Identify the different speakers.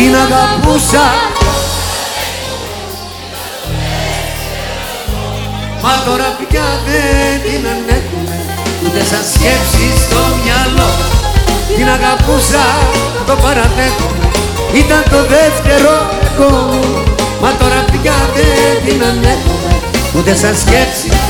Speaker 1: την αγαπούσα. Μα τώρα πια δεν την ανέχουμε Ούτε σαν σκέψη στο μυαλό. Την αγαπούσα, το παραδέχομαι Ήταν το δεύτερο εγώ Μα τώρα πια δεν την ανέχομαι Ούτε σαν σκέψη